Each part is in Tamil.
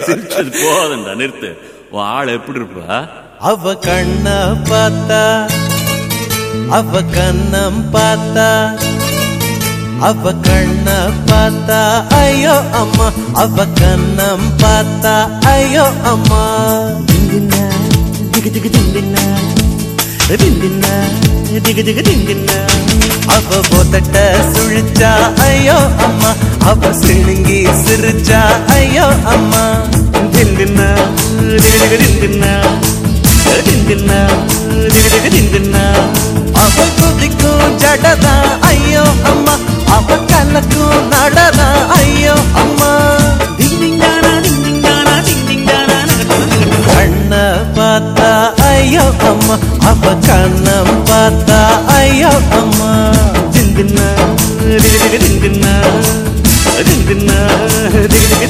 சிரிச்சது போதண்டா நிறுத்து. உன் ஆள் எப்படி இருப்பா? அவ கண்ண பார்த்தா அவ கண்ணம் பார்த்தா அவ கண்ண பார்த்தா ஐயோ அம்மா. அவ கண்ணம் பார்த்தா ஐயோ அம்மா. திங்கின்னா திகு திகு திங்கின்னா திங்கின்னா திகு திகு திங்கின்னா அவ போத்தட்ட சுழிச்சா ஐயோ அம்மா. அவ சிணுங்கி சிரிச்சா ஐயோ அம்மா. திங்கின்னா திகு திகு திங்கின்னா அவ குதிக்கும் ஜடதா ஐயோ அம்மா. அவ கலக்கும் நடதா ஐயோ அம்மா. கண்ண பார்த்தா ஐயோ அம்மா. அவ கண்ணம் பார்த்தா ஐயோ அம்மா. திங்கின்னா திகு திகு திங்கின்னா திங்கின்னா திகு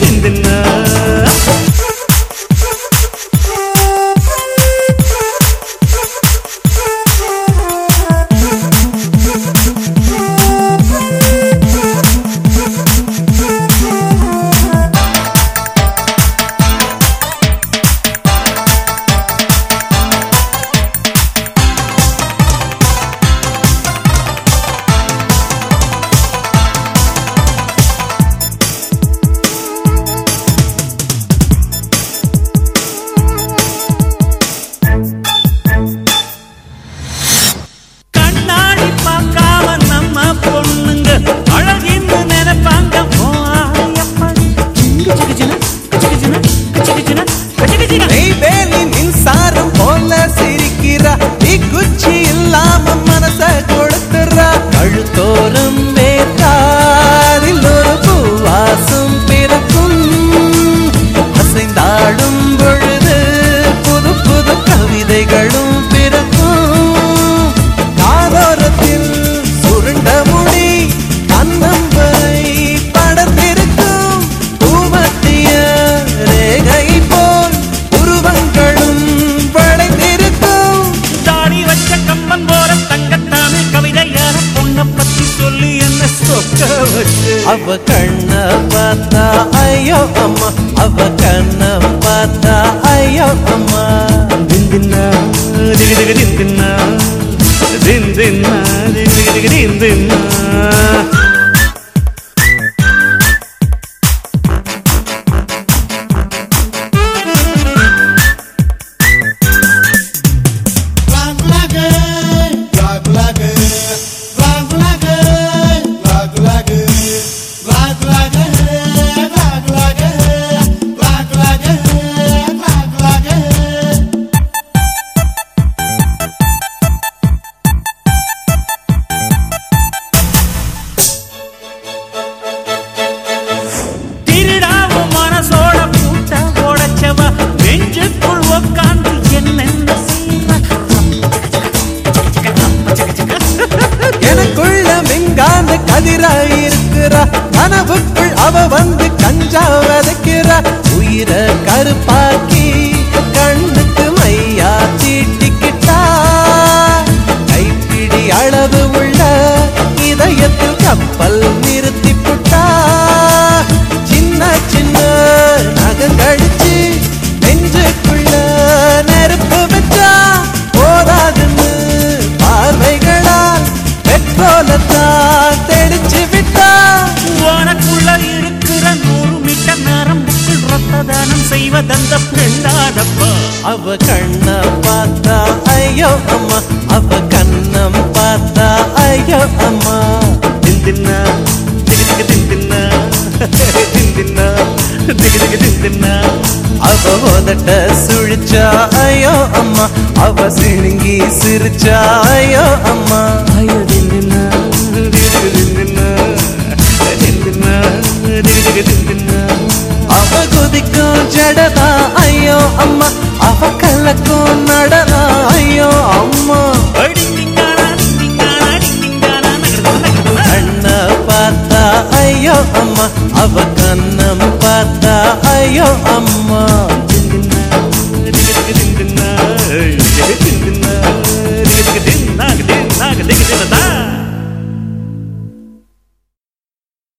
அவ கண்ண பார்த்தா ஐயோ அம்மா. அவ கண்ண பார்த்தா ஐயோ அம்மா. திந்தின்னா திகு திகு திந்தின்னா திந்தின்னா மிங்காந்த இருக்கிறா கனவுக்குள் அவ வந்து கஞ்சா வதைக்கிறா உயிர கருப்பாக்கி தானம் செய்வதந்த பெண்ணாதப்பா அவ கண்ண பார்த்தா ஐயோ அம்மா. அவ கண்ணம் பார்த்தா ஐயோ அம்மா. திந்தின்னா திகு திகு திந்தின்னா திந்தின்னா திகு திகு திந்தின்னா அவ உதட்ட சுழிச்சா ஐயோ அம்மா. அவ சிணுங்கி சிரிச்சா ஐயோ அம்மா. ஐயோ திந்தின்னா திகு திகு திந்தின்னா திந்தின்னா திகு திகு திந்தின்னா அவ குதிக்கும் ஜடதா ஐயோ அம்மா அவ கலக்கும் நடதா ஐயோ அம்மா அடிங்கிங்கானா டிங்கிங்கானா டிங்கிங்கானா நகர்ந்து நகர்ந்து கண்ண பார்த்தா ஐயோ அம்மா அவ கண்ணம் பார்த்தா ஐயோ அம்மா